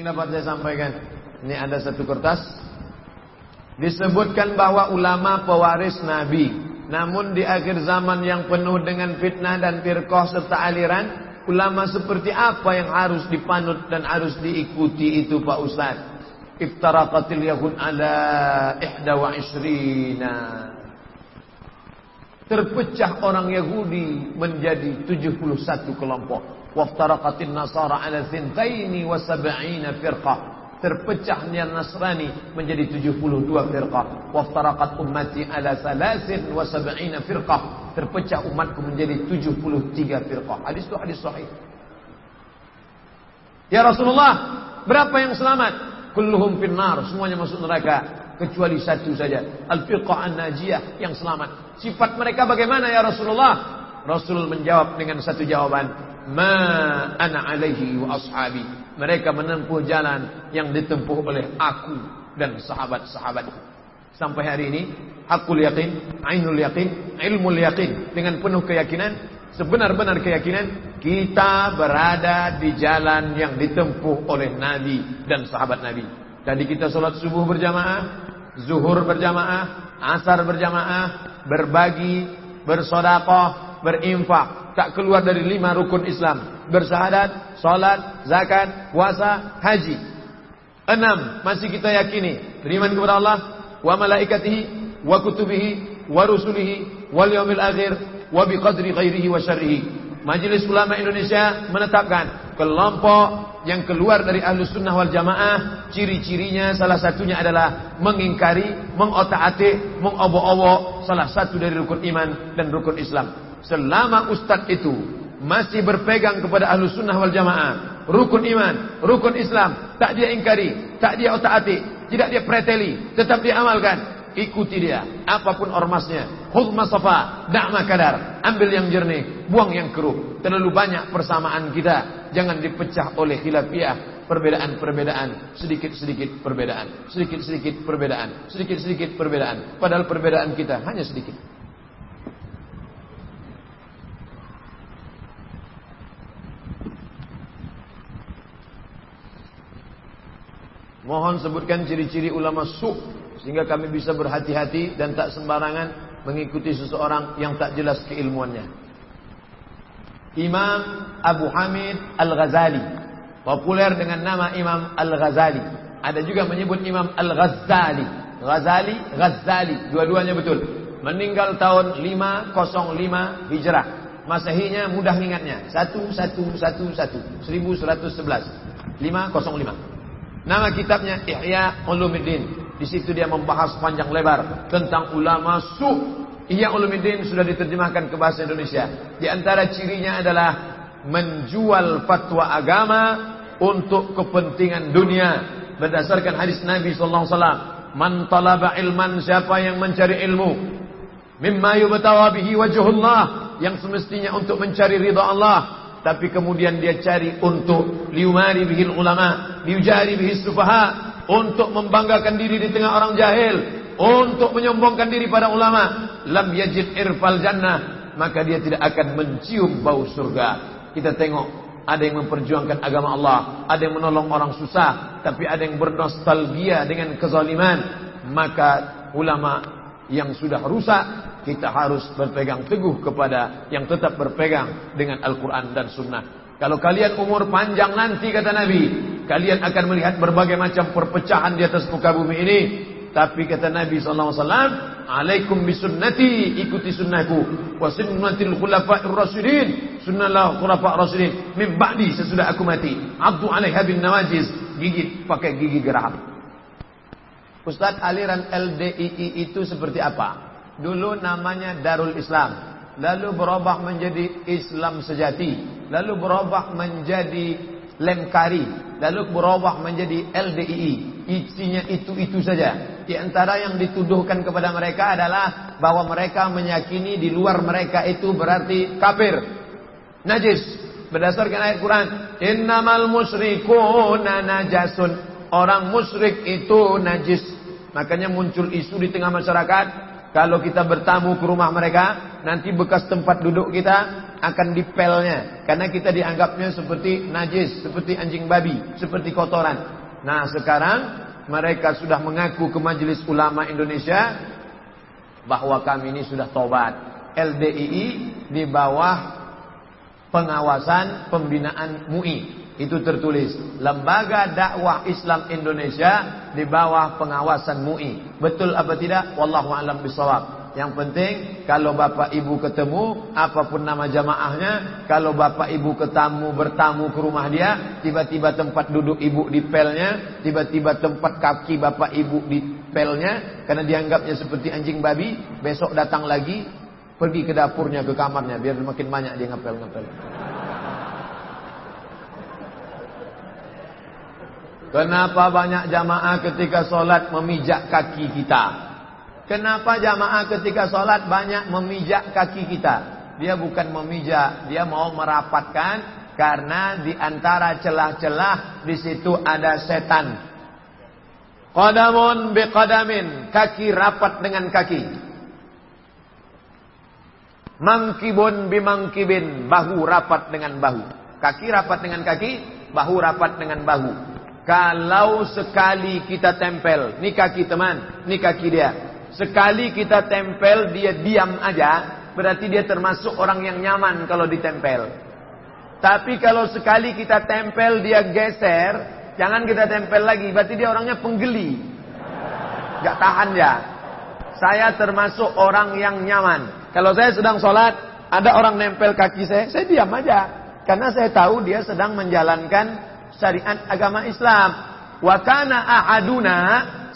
yang dapat saya sampaikan. Ini ada satu kertas. Disebutkan bahwa ulama pewaris Nabi. Namun di akhir zaman yang penuh dengan fitnah dan firqah serta aliran. Ulama seperti apa yang harus dipanut dan harus diikuti itu Pak Ustaz? Iftaraqatil yahud ala ihda wa isrina. Terpecah orang Yahudi menjadi 71 kelompok. Waftaraqatin nasara ala thintaini wa sab'ina firqah. Terpecahnya Nasrani menjadi 72 firqah. Waftaraqat ummati ala salasin wa sab'ina firqah. Terpecah umatku menjadi 73 firqah. Hadis itu hadis sahih. Ya Rasulullah, berapa yang selamat? Kulluhum finnar, semuanya masuk neraka kecuali satu saja. Al-firqah an-najiyah yang selamat. Sifat mereka bagaimana ya Rasulullah? Rasul menjawab dengan satu jawaban, "Ma ana alaihi wa ashabi." Mereka menempuh jalan yang ditempuh oleh aku dan sahabat-sahabatku. Sampai hari ini, hakul yakin, ainul yakin, ilmul yakin dengan penuh keyakinan, sebenar-benar keyakinan kita berada di jalan yang ditempuh oleh Nabi dan sahabat Nabi. Tadi kita sholat subuh berjamaah, zuhur berjamaah, asar berjamaah, berbagi, bersodakoh, berinfak, tak keluar dari lima rukun Islam. Bersahadat, salat, zakat, puasa, haji. Enam, masih kita yakini beriman kepada Allah, wa malaikatihi, wa kutubihi, wa rusulihi, wal yaumil akhir, wa biqadri khairihi wa syarrihi. Majelis Ulama Indonesia menetapkan kelompok yang keluar dari ahlu sunnah wal jamaah ciri-cirinya salah satunya adalah mengingkari, mengotak-atik, mengobo-obo salah satu dari rukun iman dan rukun Islam. Selama ustadz itu masih berpegang kepada ahlu sunnah wal jamaah, rukun iman, rukun Islam, tak dia ingkari, tak dia otak-atik, tidak dia preteli, tetap dia amalkan. Ikuti dia, apa pun ormasnya. Khudh masafa, da'ma kadar. Ambil yang jernih, buang yang keruh. Terlalu banyak persamaan kita. Jangan dipecah oleh khilafiyah. Perbedaan-perbedaan, sedikit-sedikit perbedaan, sedikit-sedikit perbedaan, sedikit-sedikit perbedaan. Padahal perbedaan kita hanya sedikit. Mohon sebutkan ciri-ciri ulama su sehingga kami bisa berhati-hati dan tak sembarangan mengikuti seseorang yang tak jelas keilmuannya. Imam Abu Hamid Al-Ghazali, populer dengan nama Imam Al-Ghazali. Ada juga menyebut Imam Al-Ghazali. Ghazali, Ghazali, dua-duanya betul. Meninggal tahun 505 Hijrah. Masehinya mudah ingatnya. 1111 1111 505 Nama kitabnya Ihya Ulumuddin. Di situ dia membahas panjang lebar tentang ulama su. Ihya Ulumuddin sudah diterjemahkan ke bahasa Indonesia. Di antara cirinya adalah menjual fatwa agama untuk kepentingan dunia berdasarkan hadis Nabi sallallahu alaihi wasallam. Man talaba ilman siapa yang mencari ilmu mimma yubtawa bihi wajhullah yang semestinya untuk mencari ridha Allah tapi kemudian dia cari untuk liumari bihil ulama, liujari bihis sufaha, untuk membanggakan diri di tengah orang jahil, untuk menyombongkan diri pada ulama, lam yajid irfal jannah, maka dia tidak akan mencium bau surga. Kita tengok ada yang memperjuangkan agama Allah, ada yang menolong orang susah, tapi ada yang bernostalgia dengan kezaliman, maka ulama yang sudah rusak kita harus berpegang teguh kepada yang tetap berpegang dengan Al-Quran dan Sunnah. Kalau kalian umur panjang nanti kata Nabi, kalian akan melihat berbagai macam perpecahan di atas muka bumi ini. Tapi kata Nabi SAW, Alaikum bisunnati, ikuti sunnahku. Wa sunnatil khulafa'ir rasulin, sunnahlah khulafa'ir rasulin. Min ba'di, sesudah aku mati. Abdu alaiha bin nawajiz, gigit pakai gigi geraham. Ustadz aliran LDII itu seperti apa? Dulu namanya Darul Islam, lalu berubah menjadi Islam sejati, lalu berubah menjadi Lemkari, lalu berubah menjadi LDII. Isinya itu-itu saja. Di antara yang dituduhkan kepada mereka adalah bahwa mereka meyakini di luar mereka itu berarti kafir, najis. Berdasarkan ayat Quran, innamal musyrikuna najasun. Orang musyrik itu najis. Makanya muncul isu di tengah masyarakat. Kalau kita bertamu ke rumah mereka. nanti bekas tempat duduk kita akan dipelnya karena kita dianggapnya seperti najis, seperti anjing babi, seperti kotoran. Nah, sekarang mereka sudah mengaku ke Majelis Ulama Indonesia bahwa kami ini sudah tobat. LDII di bawah pengawasan pembinaan MUI. Itu tertulis Lembaga Dakwah Islam Indonesia di bawah pengawasan MUI. Betul apa tidak? Wallahu a'lam bishawab. Yang penting kalau bapak ibu ketemu apa pun nama jamaahnya, kalau bapak ibu ketemu bertamu ke rumah dia, tiba-tiba tempat duduk ibu di pelnya, tiba-tiba tempat kaki bapak ibu di pelnya karena dianggapnya seperti anjing babi, besok datang lagi pergi ke dapurnya ke kamarnya biar makin banyak dia ngepel-ngepel. Kenapa banyak jamaah ketika sholat memijak kaki kita? Kenapa jamaah ketika sholat banyak memijak kaki kita? Dia bukan memijak, dia mau merapatkan karena di antara celah-celah di situ ada setan. Qadamun biqadamin, kaki rapat dengan kaki. Mangkibun bimangkibin, bahu rapat dengan bahu. Kaki rapat dengan kaki, bahu rapat dengan bahu. Kalau sekali kita tempel, ini kaki teman, ini kaki dia. Sekali kita tempel, dia diam aja, berarti dia termasuk orang yang nyaman kalau ditempel. Tapi kalau sekali kita tempel, dia geser, jangan kita tempel lagi, berarti dia orangnya penggeli. Gak tahan ya. Saya termasuk orang yang nyaman. Kalau saya sedang sholat, ada orang nempel kaki saya, saya diam aja. Karena saya tahu dia sedang menjalankan syariat agama Islam. Wa kana ahaduna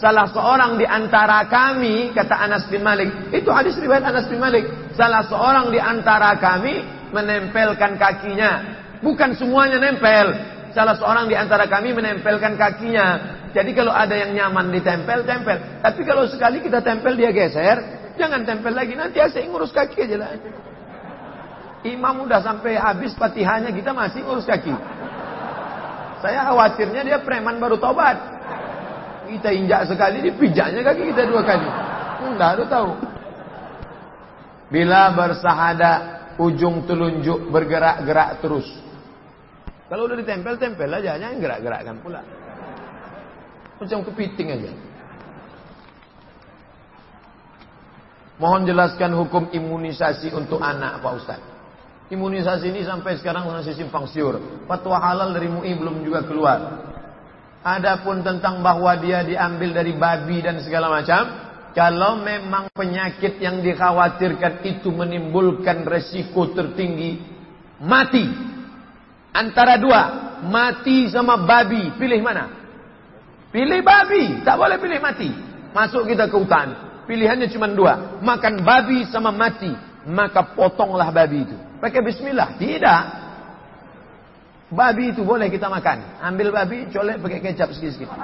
salah seorang di antara kami kata Anas bin Malik. Itu hadis riwayat Anas bin Malik. Salah seorang di antara kami menempelkan kakinya. Bukan semuanya nempel. Salah seorang di antara kami menempelkan kakinya. Jadi kalau ada yang nyaman ditempel, tempel. Tapi kalau sekali kita tempel dia geser, jangan tempel lagi. Nanti asik ngurus kaki aja lah. Imam udah sampai habis patihannya kita masih ngurus kaki. Saya khawatirnya dia preman baru tobat. Kita injak sekali, dipijaknya kaki kita dua kali. Enggak, ada tahu. Bila bersahada, ujung telunjuk bergerak-gerak terus. Kalau udah ditempel, tempel aja. Jangan gerak-gerakkan pula. Macam kepiting aja. Mohon jelaskan hukum imunisasi untuk anak Pak Ustaz. Imunisasi ini sampai sekarang masih simpang siur. Fatwa halal dari MUI belum juga keluar. Adapun tentang bahwa dia diambil dari babi dan segala macam, kalau memang penyakit yang dikhawatirkan itu menimbulkan resiko tertinggi, mati. Antara dua, mati sama babi, pilih mana? Pilih babi, tak boleh pilih mati. Masuk kita ke hutan, pilihannya cuma dua, makan babi sama mati, maka potonglah babi itu. Pakai bismillah. Tidak. Babi itu boleh kita makan. Ambil babi, colek pakai kecap sedikit-sedikit.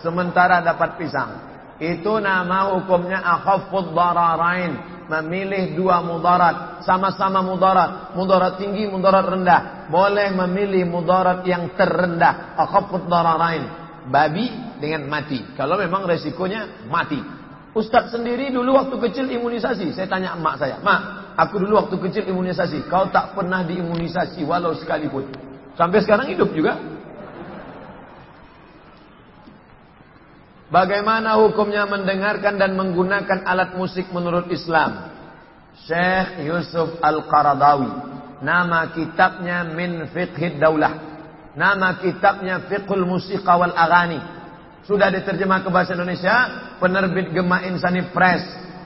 Sementara dapat pisang. Itu nama hukumnya akhafud dararain. Memilih dua mudarat. Sama-sama mudarat. Mudarat tinggi, mudarat rendah. Boleh memilih mudarat yang terendah. Akhafud dararain. Babi dengan mati. Kalau memang resikonya mati. Ustadz sendiri dulu waktu kecil imunisasi. Saya tanya emak saya. Mak, Aku dulu waktu kecil imunisasi. Kau tak pernah diimunisasi walau sekalipun. Sampai sekarang hidup juga. Bagaimana hukumnya mendengarkan dan menggunakan alat musik menurut Islam? Syekh Yusuf Al-Qaradawi. Nama kitabnya Min Fiqhid Daulah. Nama kitabnya Fiqhul Musiqa wal Aghani. Sudah diterjemah ke bahasa Indonesia. Penerbit Gema Insani Press.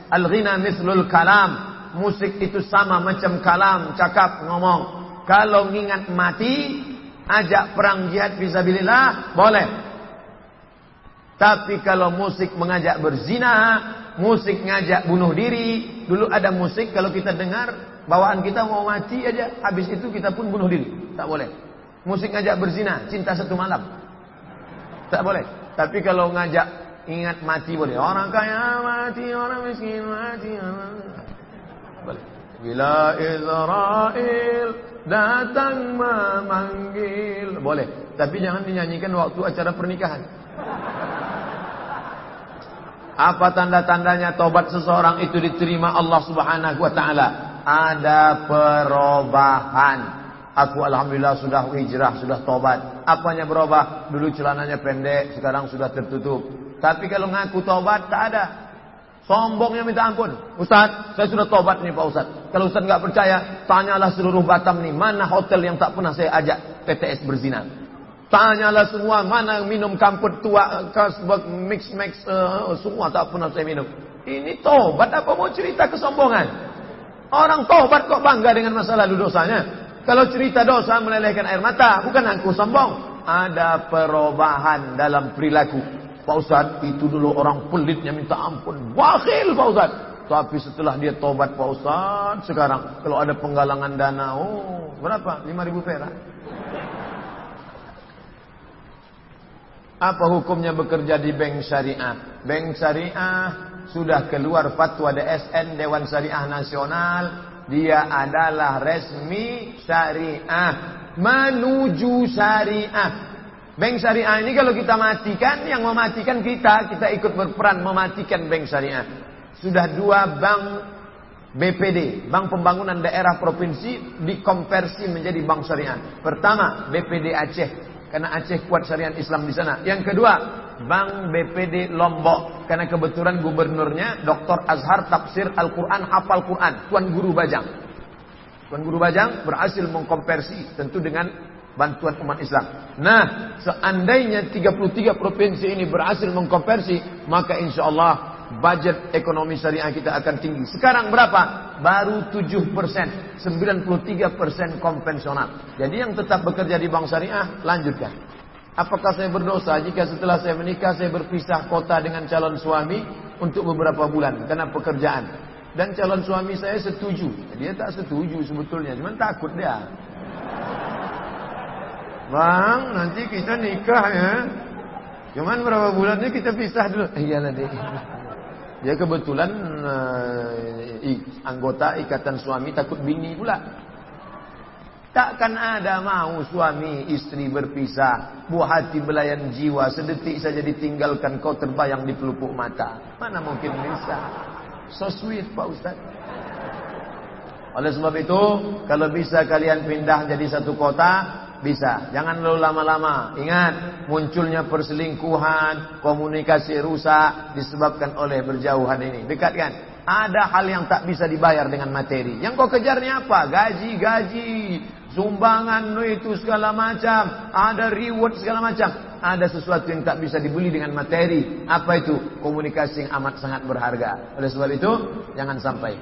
Al-Ghina Mithlul Kalam musik itu sama macam kalam, cakap, ngomong. Kalau ngingat mati, ajak perang jihad fisabilillah, boleh. Tapi kalau musik mengajak berzina, musik ngajak bunuh diri, dulu ada musik kalau kita dengar, bawaan kita mau mati aja, habis itu kita pun bunuh diri. Tak boleh. Musik ngajak berzina, cinta satu malam. Tak boleh. Tapi kalau ngajak ingat mati boleh. Orang kaya mati, orang miskin mati. Orang... Bila Israel datang memanggil. Boleh. Tapi jangan dinyanyikan waktu acara pernikahan. Apa tanda-tandanya tobat seseorang itu diterima Allah Subhanahu wa taala? Ada perubahan. Aku alhamdulillah sudah hijrah, sudah tobat. Apanya berubah? Dulu celananya pendek, sekarang sudah tertutup. Tapi kalau ngaku tobat tak ada. Sombongnya minta ampun. Ustaz, saya sudah tobat nih Pak Ustaz. Kalau Ustaz nggak percaya, tanyalah seluruh Batam nih, mana hotel yang tak pernah saya ajak TTS berzina. Tanyalah semua mana minum kamput tua, kasbek, mix mix, uh, semua tak pernah saya minum. Ini tobat apa mau cerita kesombongan? Orang tobat kok bangga dengan masa lalu dosanya. Kalau cerita dosa melelehkan air mata, bukan aku sombong. Ada perubahan dalam perilaku. Pak Ustaz, itu dulu orang pelitnya minta ampun. Wakil Pak Ustaz. Tapi setelah dia tobat Pak Ustaz, sekarang kalau ada penggalangan dana, oh berapa? 5 perak. Apa hukumnya bekerja di bank syariah? Bank syariah sudah keluar fatwa DSN Dewan Syariah Nasional dia adalah resmi syariah menuju syariah. Bank syariah ini kalau kita matikan, yang mematikan kita, kita ikut berperan mematikan bank syariah. Sudah dua bank BPD, Bank Pembangunan Daerah Provinsi dikonversi menjadi bank syariah. Pertama, BPD Aceh, karena Aceh kuat syariat Islam di sana. Yang kedua, Bank BPD Lombok karena kebetulan gubernurnya Dr. Azhar Tafsir Al-Quran hafal Quran Tuan Guru Bajang Tuan Guru Bajang berhasil mengkonversi tentu dengan bantuan umat Islam nah seandainya 33 provinsi ini berhasil mengkonversi maka insya Allah budget ekonomi syariah kita akan tinggi sekarang berapa? baru 7 persen 93 persen konvensional jadi yang tetap bekerja di bank syariah lanjutkan Apakah saya berdosa jika setelah saya menikah saya berpisah kota dengan calon suami untuk beberapa bulan karena pekerjaan? Dan calon suami saya setuju. Dia tak setuju sebetulnya, cuma takut dia. Bang, nanti kita nikah ya. Cuman berapa bulannya kita pisah dulu. Iyalah deh. Dia kebetulan uh, anggota ikatan suami takut bini pula. Takkan ada mau suami istri berpisah. Buah hati belayan jiwa. Sedetik saja ditinggalkan kau terbayang di pelupuk mata. Mana mungkin bisa. So sweet Pak Ustaz. Oleh sebab itu. Kalau bisa kalian pindah jadi satu kota. Bisa. Jangan lalu lama-lama. Ingat. Munculnya perselingkuhan. Komunikasi rusak. Disebabkan oleh berjauhan ini. Dekat kan? Ada hal yang tak bisa dibayar dengan materi. Yang kau kejarnya apa? Gaji-gaji sumbangan itu segala macam, ada reward segala macam. Ada sesuatu yang tak bisa dibeli dengan materi. Apa itu? Komunikasi yang amat sangat berharga. Oleh sebab itu, jangan sampai.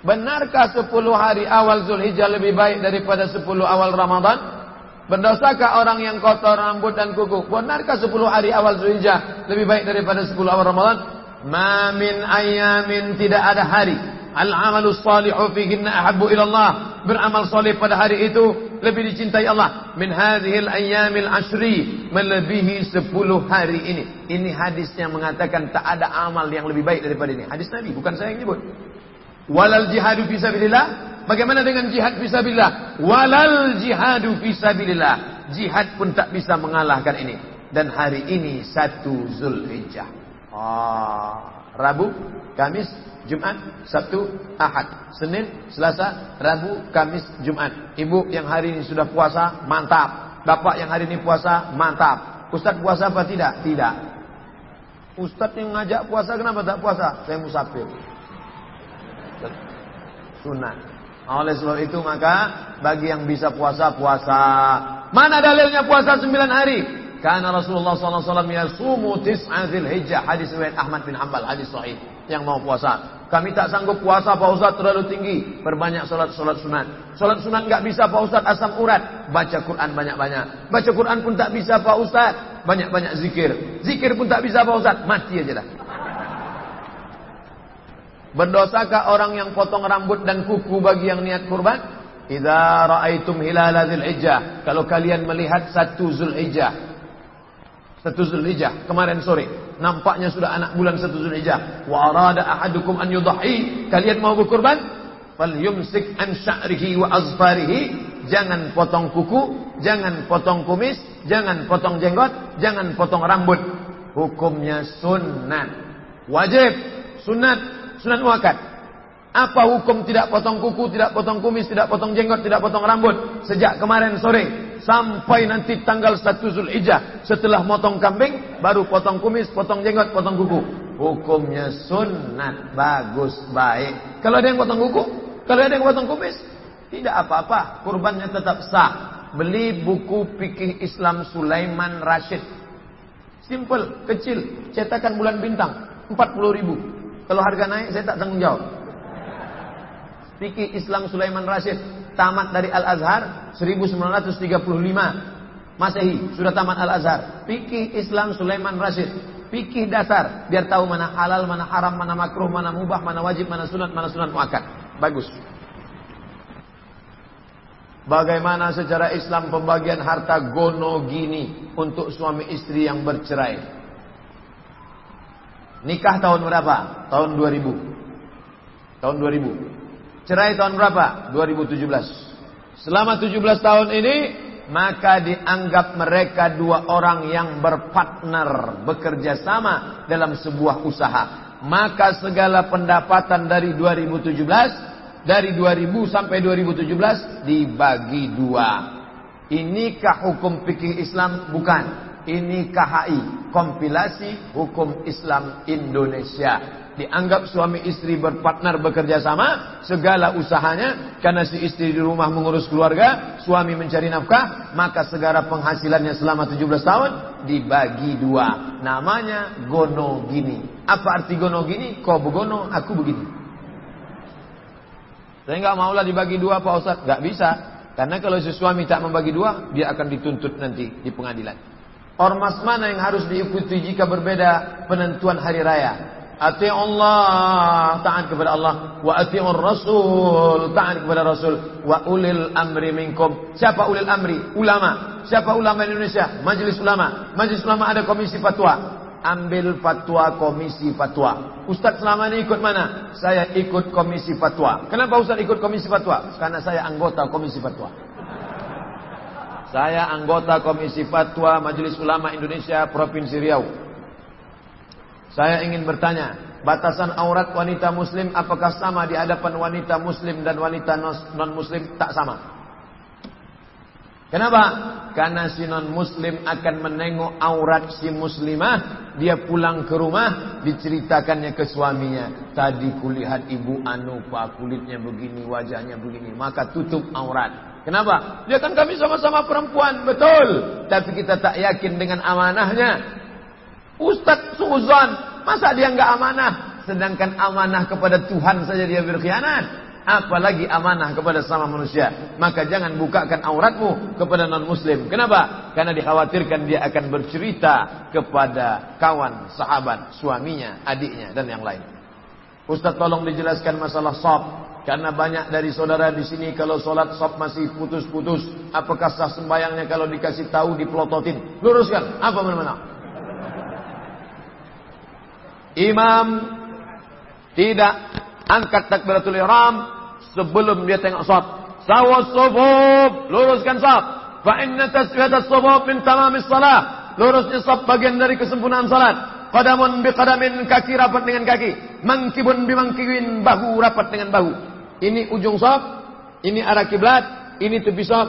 Benarkah 10 hari awal Zulhijjah lebih baik daripada 10 awal Ramadan? Berdosakah orang yang kotor rambut dan kuku? Benarkah 10 hari awal Zulhijjah lebih baik daripada 10 awal Ramadan? Ma min ayamin tidak ada hari Al-amalus salihu fihinna ahabbu ilallah Beramal salih pada hari itu Lebih dicintai Allah Min hadhil ayyamil ashri Melebihi sepuluh hari ini Ini hadis yang mengatakan Tak ada amal yang lebih baik daripada ini Hadis Nabi, bukan saya yang nyebut Walal jihadu fisabilillah Bagaimana dengan jihad fisabilillah Walal jihadu fisabilillah Jihad pun tak bisa mengalahkan ini Dan hari ini satu Zulhijjah Ah, Rabu, Kamis, Jumat, Sabtu, Ahad, Senin, Selasa, Rabu, Kamis, Jumat. Ibu yang hari ini sudah puasa, mantap. Bapak yang hari ini puasa, mantap. Ustaz puasa apa tidak? Tidak. Ustaz yang ngajak puasa kenapa tak puasa? Saya musafir. Sunnah. Oleh sebab itu maka bagi yang bisa puasa puasa. Mana dalilnya puasa 9 hari? Karena Rasulullah SAW yasumu tis'azil hijjah. Hadis riwayat Ahmad bin Hanbal. Hadis sahih. Yang mau puasa. Kami tak sanggup puasa Pak Ustaz terlalu tinggi. Perbanyak solat-solat sunat. Solat sunat nggak bisa Pak Ustaz asam urat. Baca Quran banyak-banyak. Baca Quran pun tak bisa Pak Ustaz. Banyak-banyak zikir. Zikir pun tak bisa Pak Ustaz. Mati aja dah. Berdosakah orang yang potong rambut dan kuku bagi yang niat kurban? Idza ra'aitum hilala. Kalau kalian melihat satu Zulhijjah, satu Zulhijjah kemarin sore nampaknya sudah anak bulan satu Zulhijjah wa arada ahadukum an yudhi kalian mau berkurban fal yumsik an sya'rihi wa azfarihi jangan potong kuku, jangan potong kumis, jangan potong jenggot, jangan potong rambut. Hukumnya sunat. Wajib, sunat, sunat muakat. Apa hukum tidak potong kuku, tidak potong kumis, tidak potong jenggot, tidak potong rambut sejak kemarin sore sampai nanti tanggal 1 Zulhijjah setelah motong kambing baru potong kumis, potong jenggot, potong kuku. Hukumnya sunat, bagus, baik. Kalau ada yang potong kuku, kalau ada yang potong kumis, tidak apa-apa, kurbannya tetap sah. Beli buku fikih Islam Sulaiman Rashid. Simple, kecil, cetakan bulan bintang, 40 ribu. Kalau harga naik saya tak tanggung jawab. Fikih Islam Sulaiman Rashid tamat dari Al-Azhar 1935 Masehi sudah tamat Al-Azhar. Fikih Islam Sulaiman Rashid. Fikih dasar biar tahu mana halal, mana haram, mana makruh, mana mubah, mana wajib, mana sunat, mana sunat muakkad. Bagus. Bagaimana secara Islam pembagian harta gono gini untuk suami istri yang bercerai? Nikah tahun berapa? Tahun 2000. Tahun 2000. Cerai tahun berapa? 2017. Selama 17 tahun ini maka dianggap mereka dua orang yang berpartner bekerja sama dalam sebuah usaha. Maka segala pendapatan dari 2017 dari 2000 sampai 2017 dibagi dua. Inikah hukum fikih Islam? Bukan. Ini KHI, kompilasi hukum Islam Indonesia. Dianggap suami istri berpartner bekerja sama segala usahanya karena si istri di rumah mengurus keluarga suami mencari nafkah maka segala penghasilannya selama 17 tahun dibagi dua. Namanya gono gini apa arti gono gini kau begono aku begini. Saya nggak maulah dibagi dua Pak Ustaz nggak bisa. Karena kalau si suami tak membagi dua dia akan dituntut nanti di pengadilan ormas mana yang harus diikuti jika berbeda penentuan hari raya Ati Allah, taat kepada Allah. Wa ati'ur Rasul, taat kepada Rasul. Wa ulil amri minkum. Siapa ulil amri? Ulama. Siapa ulama Indonesia? Majelis ulama. Majelis ulama ada komisi fatwa. Ambil fatwa komisi fatwa. Ustaz selama ini ikut mana? Saya ikut komisi fatwa. Kenapa Ustaz ikut komisi fatwa? Karena saya anggota komisi fatwa. Saya anggota komisi fatwa Majelis Ulama Indonesia Provinsi Riau. Saya ingin bertanya, batasan aurat wanita muslim apakah sama di hadapan wanita muslim dan wanita non muslim? Tak sama. Kenapa? Karena si non muslim akan menengok aurat si muslimah, dia pulang ke rumah diceritakannya ke suaminya. Tadi kulihat ibu anu pak kulitnya begini, wajahnya begini, maka tutup aurat. Kenapa? Dia kan kami sama-sama perempuan, betul. Tapi kita tak yakin dengan amanahnya. Ustadz Suzan, masa dia nggak amanah? Sedangkan amanah kepada Tuhan saja dia berkhianat. Apalagi amanah kepada sama manusia. Maka jangan bukakan auratmu kepada non-muslim. Kenapa? Karena dikhawatirkan dia akan bercerita kepada kawan, sahabat, suaminya, adiknya, dan yang lain. Ustaz tolong dijelaskan masalah sop. Karena banyak dari saudara di sini kalau sholat sop masih putus-putus. Apakah sah sembayangnya kalau dikasih tahu dipelototin? Luruskan. Apa benar-benar? Imam tidak angkat takbiratul ihram sebelum dia tengok saf. Sawas sufuf, luruskan saf. Fa inna taswiyat as-sufuf min tamamis salah. Lurusnya saf bagian dari kesempurnaan salat. Qadamun bi qadamin kaki rapat dengan kaki. Mangkibun bi mangkibin bahu rapat dengan bahu. Ini ujung saf, ini arah kiblat, ini tepi saf.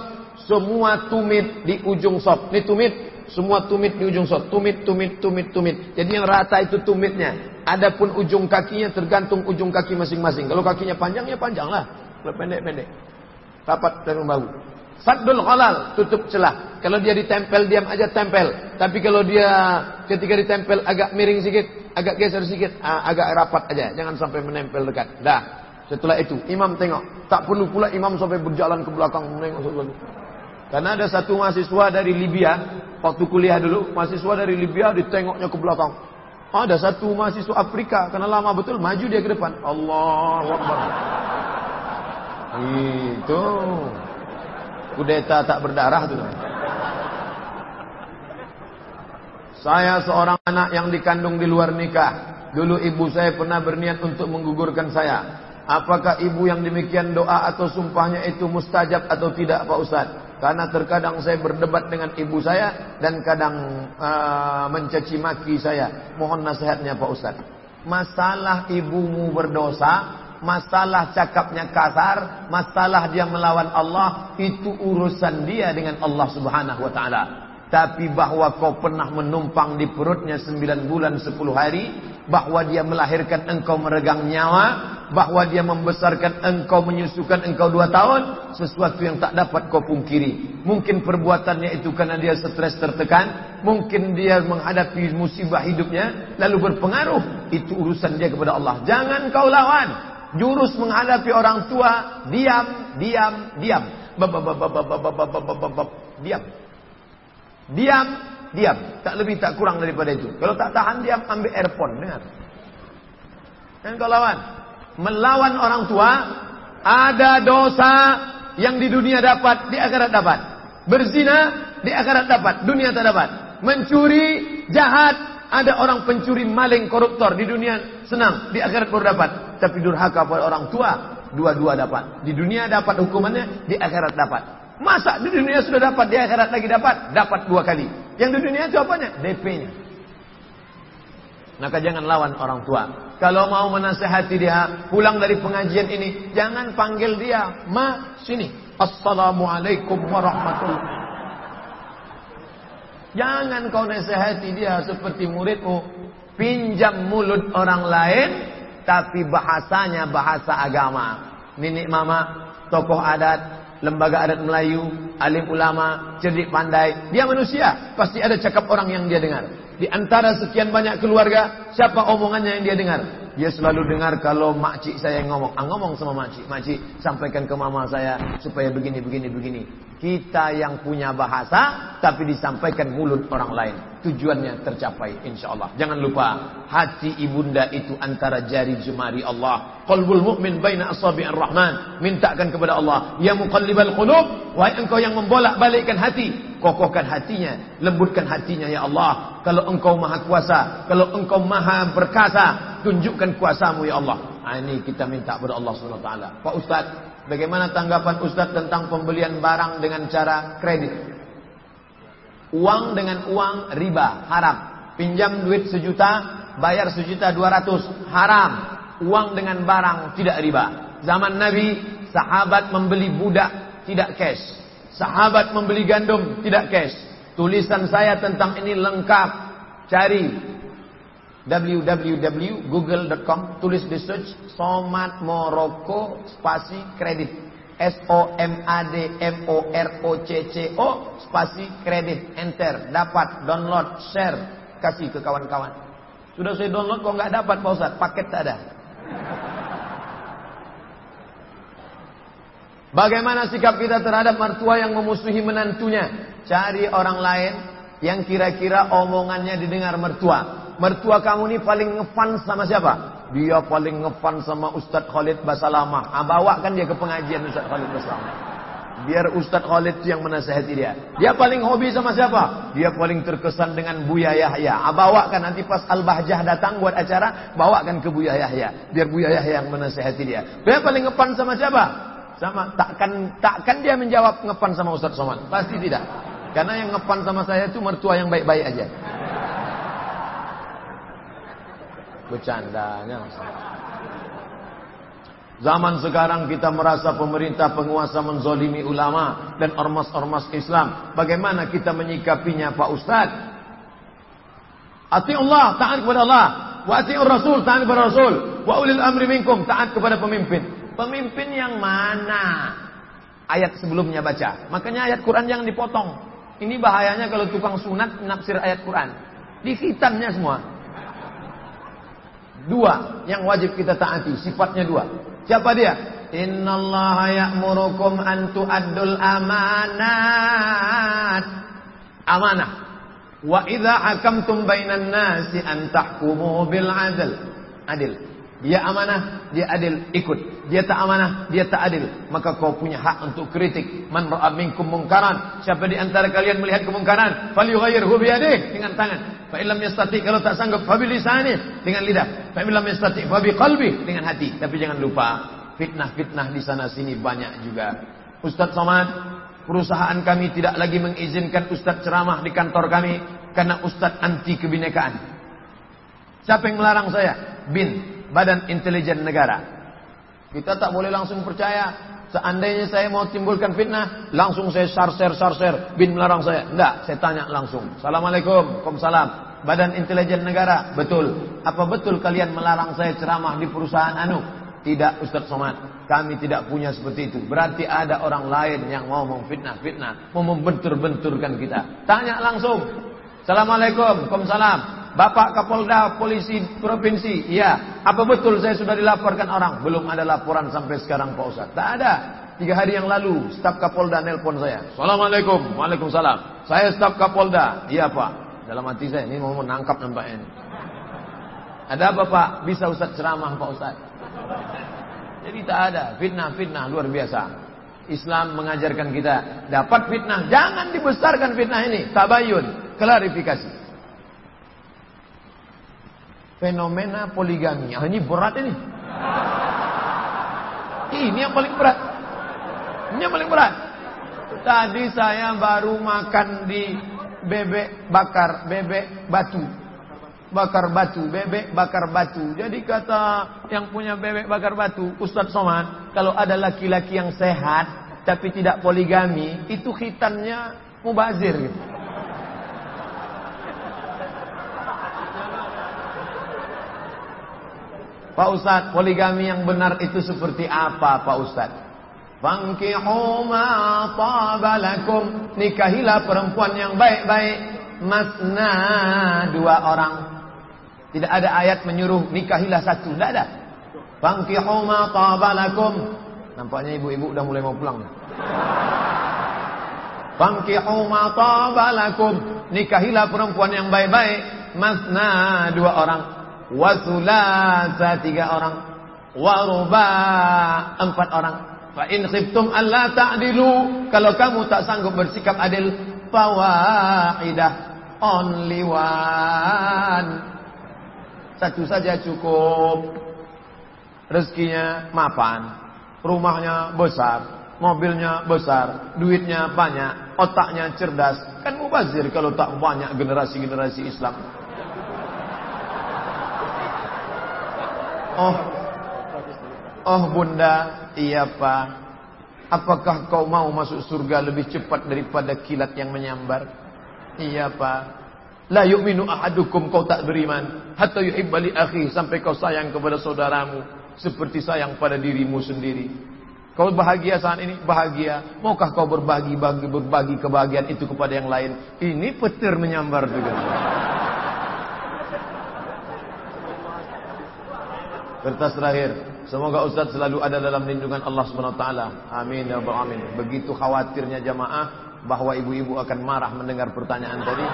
Semua tumit di ujung saf. Ini tumit semua tumit di ujung sot. Tumit, tumit, tumit, tumit. Jadi yang rata itu tumitnya. Adapun ujung kakinya tergantung ujung kaki masing-masing. Kalau kakinya panjang, ya panjang lah. Kalau pendek-pendek. Rapat dan bahu. Saddul halal, tutup celah. Kalau dia ditempel, diam aja tempel. Tapi kalau dia ketika ditempel agak miring sedikit, agak geser sedikit, ah, agak rapat aja. Jangan sampai menempel dekat. Dah. Setelah itu, imam tengok. Tak perlu pula imam sampai berjalan ke belakang. Menengok sesuatu. Karena ada satu mahasiswa dari Libya, waktu kuliah dulu, mahasiswa dari Libya ditengoknya ke belakang. Ada satu mahasiswa Afrika, karena lama betul, maju dia ke depan. Allah Akbar. Itu. Kudeta tak berdarah itu. Saya seorang anak yang dikandung di luar nikah. Dulu ibu saya pernah berniat untuk menggugurkan saya. Apakah ibu yang demikian doa atau sumpahnya itu mustajab atau tidak Pak Ustaz? Karena terkadang saya berdebat dengan ibu saya dan kadang uh, mencaci maki saya. Mohon nasihatnya Pak Ustaz. Masalah ibumu berdosa, masalah cakapnya kasar, masalah dia melawan Allah, itu urusan dia dengan Allah Subhanahu wa taala. Tapi bahwa kau pernah menumpang di perutnya sembilan bulan sepuluh hari, bahwa dia melahirkan engkau meregang nyawa, bahwa dia membesarkan engkau menyusukan engkau dua tahun, sesuatu yang tak dapat kau pungkiri. Mungkin perbuatannya itu karena dia stres tertekan, mungkin dia menghadapi musibah hidupnya, lalu berpengaruh. Itu urusan dia kepada Allah. Jangan kau lawan. Jurus menghadapi orang tua, diam, diam, diam. Diam. Diam, diam. Tak lebih tak kurang daripada itu. Kalau tak tahan diam, ambil earphone. Dengar. Dan kau lawan. Melawan orang tua, ada dosa yang di dunia dapat, di akhirat dapat. Berzina, di akhirat dapat, dunia tak dapat. Mencuri, jahat, ada orang pencuri, maling, koruptor di dunia senang, di akhirat baru dapat. Tapi durhaka pada orang tua, dua-dua dapat. Di dunia dapat hukumannya, di akhirat dapat. Masa di dunia sudah dapat, di akhirat lagi dapat? Dapat dua kali. Yang di dunia itu apanya? DP-nya. Maka jangan lawan orang tua. Kalau mau menasehati dia, pulang dari pengajian ini, jangan panggil dia, "Ma, sini. Assalamualaikum warahmatullahi Jangan kau nasihati dia seperti muridmu. Pinjam mulut orang lain, tapi bahasanya bahasa agama. Nenek mama, tokoh adat, lembaga adat Melayu, alim ulama, cerdik pandai. Dia manusia, pasti ada cakap orang yang dia dengar. Di antara sekian banyak keluarga, siapa omongannya yang dia dengar? Dia selalu dengar kalau makcik saya ngomong. Ah, ngomong sama makcik. Makcik, sampaikan ke mama saya supaya begini, begini, begini. Kita yang punya bahasa, tapi disampaikan mulut orang lain. Tujuannya tercapai, insya Allah. Jangan lupa, hati ibunda itu antara jari jemari Allah. Qalbul mu'min baina asabi'ir rahman. Mintakan kepada Allah. Ya muqallibal qulub. Wahai engkau yang membolak balikkan hati. Kokohkan hatinya. Lembutkan hatinya, ya Allah. Kalau engkau maha kuasa. Kalau engkau maha berkasa tunjukkan kuasamu ya Allah. Nah, ini kita minta kepada Allah SWT. Pak Ustaz, bagaimana tanggapan Ustaz tentang pembelian barang dengan cara kredit? Uang dengan uang riba, haram. Pinjam duit sejuta, bayar sejuta dua ratus, haram. Uang dengan barang tidak riba. Zaman Nabi, sahabat membeli budak tidak cash. Sahabat membeli gandum tidak cash. Tulisan saya tentang ini lengkap. Cari www.google.com tulis di search Somat Moroko spasi kredit. S O M A D M O R O C C O spasi kredit. Enter dapat download share kasih ke kawan-kawan. Sudah saya download kok nggak dapat Pak Ustaz paket tak ada. Bagaimana sikap kita terhadap mertua yang memusuhi menantunya? Cari orang lain yang kira-kira omongannya didengar mertua mertua kamu ini paling ngefan sama siapa? Dia paling ngefan sama Ustadz Khalid Basalamah. Ah, bawakan dia ke pengajian Ustadz Khalid Basalamah. Biar Ustadz Khalid yang menasehati dia. Dia paling hobi sama siapa? Dia paling terkesan dengan Buya Yahya. Ah, bawakan nanti pas Al-Bahjah datang buat acara, bawakan ke Buya Yahya. Biar Buya Yahya yang menasehati dia. Dia paling ngefan sama siapa? Sama takkan takkan dia menjawab ngepan sama Ustadz Somad. Pasti tidak. Karena yang ngepan sama saya itu mertua yang baik-baik aja. Bercandanya. Zaman sekarang kita merasa pemerintah penguasa menzolimi ulama dan ormas-ormas Islam. Bagaimana kita menyikapinya Pak Ustaz? Ati Allah, taat kepada Allah. Wa ati Rasul, taat kepada Rasul. Wa ulil amri minkum, taat kepada pemimpin. Pemimpin yang mana? Ayat sebelumnya baca. Makanya ayat Quran yang dipotong. Ini bahayanya kalau tukang sunat nafsir ayat Quran. Di hitamnya semua. Dua yang wajib kita taati, sifatnya dua. Siapa dia? Innallaha ya'murukum an tu'addul amanat. Amanah. Wa idza hakamtum bainan nasi an tahkumu bil adl. Adil. Dia amanah, dia adil, ikut. Dia tak amanah, dia tak adil. Maka kau punya hak untuk kritik. Man ra'a minkum mungkaran. Siapa di antara kalian melihat kemungkaran, falyughayyirhu bi yadihi dengan tangan. Fa illam yastati kalau tak sanggup fa lisani dengan lidah. Fa illam yastati fa qalbi dengan hati. Tapi jangan lupa fitnah-fitnah di sana sini banyak juga. Ustadz Somad, perusahaan kami tidak lagi mengizinkan Ustadz ceramah di kantor kami karena Ustadz anti kebinekaan. Siapa yang melarang saya? BIN, Badan Intelijen Negara. Kita tak boleh langsung percaya. Seandainya saya mau timbulkan fitnah, langsung saya sarser sarser, bin melarang saya. Enggak, saya tanya langsung. Assalamualaikum, Waalaikumsalam. Badan Intelijen Negara, betul. Apa betul kalian melarang saya ceramah di perusahaan anu? Tidak Ustaz Somad, kami tidak punya seperti itu. Berarti ada orang lain yang mau memfitnah-fitnah, mau membentur-benturkan kita. Tanya langsung. Assalamualaikum, Waalaikumsalam. Bapak Kapolda Polisi Provinsi, iya. Apa betul saya sudah dilaporkan orang? Belum ada laporan sampai sekarang Pak Ustaz. Tak ada. Tiga hari yang lalu, staf Kapolda nelpon saya. Assalamualaikum, Waalaikumsalam. Saya staf Kapolda. Iya Pak. Dalam hati saya, ini mau menangkap nampaknya ini. Ada apa Pak? Bisa Ustaz ceramah Pak Ustaz? Jadi tak ada. Fitnah-fitnah luar biasa. Islam mengajarkan kita dapat fitnah, jangan dibesarkan fitnah ini. Tabayun, klarifikasi fenomena poligami. Ah, ini berat ini. Ini yang paling berat. Ini yang paling berat. Tadi saya baru makan di bebek bakar, bebek batu. Bakar batu, bebek bakar batu. Jadi kata yang punya bebek bakar batu, Ustadz Somad, kalau ada laki-laki yang sehat tapi tidak poligami, itu khitannya mubazir gitu. Pak Ustaz, poligami yang benar itu seperti apa Pak Ustaz? Fankihu ma tabalakum. Nikahilah perempuan yang baik-baik. Masna dua orang. Tidak ada ayat menyuruh nikahilah satu. Tidak ada. Fankihu ma tabalakum. Nampaknya ibu-ibu udah mulai mau pulang. Fankihu ma tabalakum. Nikahilah perempuan yang baik-baik. Masna dua orang wasulasa tiga orang, waruba empat orang. Fa in khiftum alla ta'dilu, kalau kamu tak sanggup bersikap adil, fawahidah only one. Satu saja cukup. Rezekinya mapan, rumahnya besar, mobilnya besar, duitnya banyak, otaknya cerdas. Kan mubazir kalau tak banyak generasi-generasi Islam. Oh, oh bunda, iya pak. Apakah kau mau masuk surga lebih cepat daripada kilat yang menyambar? Iya pak. La yu'minu ahadukum kau tak beriman. Hatta yuhibba li akhi sampai kau sayang kepada saudaramu. Seperti sayang pada dirimu sendiri. Kau bahagia saat ini? Bahagia. Maukah kau berbagi bagi berbagi kebahagiaan itu kepada yang lain? Ini petir menyambar juga. Kertas terakhir. Semoga Ustaz selalu ada dalam lindungan Allah SWT. Amin ya Rabbal Amin. Begitu khawatirnya jamaah bahwa ibu-ibu akan marah mendengar pertanyaan tadi.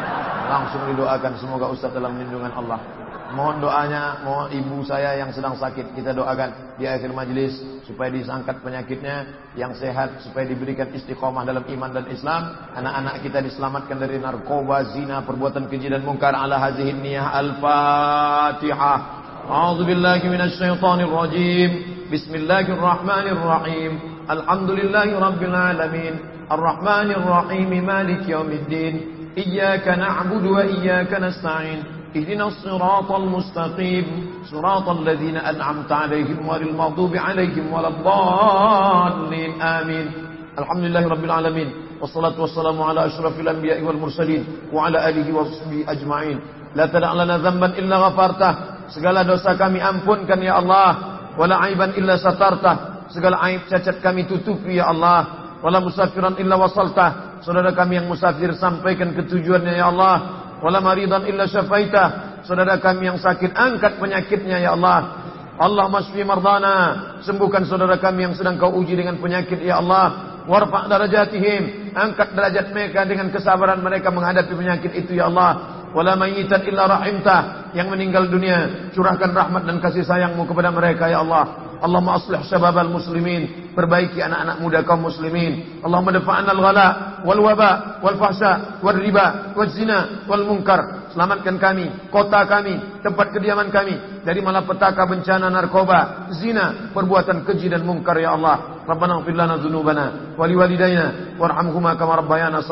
Langsung didoakan semoga Ustaz dalam lindungan Allah. Mohon doanya, mohon ibu saya yang sedang sakit kita doakan di akhir majlis supaya disangkat penyakitnya, yang sehat supaya diberikan istiqomah dalam iman dan Islam, anak-anak kita diselamatkan dari narkoba, zina, perbuatan keji dan mungkar ala hazihin niyah al-Fatihah. أعوذ بالله من الشيطان الرجيم. بسم الله الرحمن الرحيم. الحمد لله رب العالمين. الرحمن الرحيم مالك يوم الدين. إياك نعبد وإياك نستعين. اهدنا الصراط المستقيم. صراط الذين أنعمت عليهم غير المغضوب عليهم ولا الضالين. آمين. الحمد لله رب العالمين. والصلاة والسلام على أشرف الأنبياء والمرسلين وعلى آله وصحبه أجمعين. لا تدع لنا ذنبا إلا غفرته. Segala dosa kami ampunkan ya Allah. Wala aiban illa satarta. Segala aib cacat kami tutupi ya Allah. Wala musafiran illa wasalta. Saudara kami yang musafir sampaikan ketujuannya ya Allah. Wala maridan illa syafaita. Saudara kami yang sakit angkat penyakitnya ya Allah. Allah masfi mardana. Sembuhkan saudara kami yang sedang kau uji dengan penyakit ya Allah. Warfa' darajatihim. Angkat derajat mereka dengan kesabaran mereka menghadapi penyakit itu ya Allah wala mayyitan illa rahimta yang meninggal dunia curahkan rahmat dan kasih sayangmu kepada mereka ya Allah. Allahumma aslih syababal muslimin. Perbaiki anak-anak muda kaum muslimin. Allahumma dafa'na al-ghala wal waba wal fahsya wal riba wal zina wal munkar. Selamatkan kami kota kami tempat kediaman kami dari malapetaka bencana narkoba, zina, perbuatan keji dan mungkar ya Allah. Rabbana ighfir lana dzunubana wa liwalidayna warhamhuma kama rabbayana.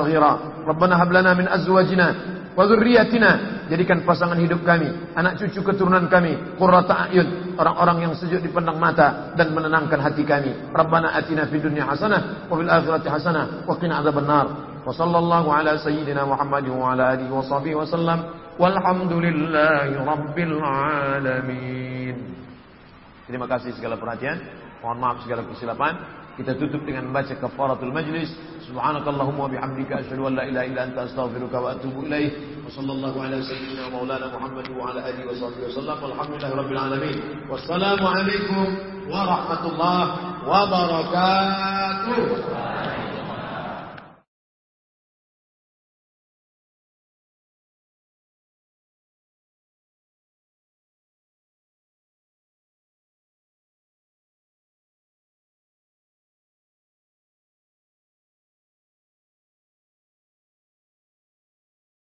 Rabbana hab lana min azwajina wa dzurriyyatina jadikan pasangan hidup kami, anak cucu keturunan kami qurrata ayun, orang-orang yang sejuk dipandang mata dan menenangkan hati kami. Rabbana atina fid dunya hasanah wa fil akhirati hasanah wa qina adzabannar. Wa sallallahu ala sayyidina Muhammadin wa ala alihi wa sahbihi wa sallam. Walhamdulillahi Rabbil Alamin. Terima kasih segala perhatian. Mohon maaf segala kesilapan. Kita tutup dengan membaca kafaratul majlis. Subhanakallahumma wa bihamdika asyhadu an la ilaha illa anta astaghfiruka wa atubu ilaik. Wa sallallahu ala sayyidina maulana Muhammad wa ala alihi wa sahbihi wasallam. Walhamdulillahi rabbil alamin. Wassalamu alaikum warahmatullahi wabarakatuh.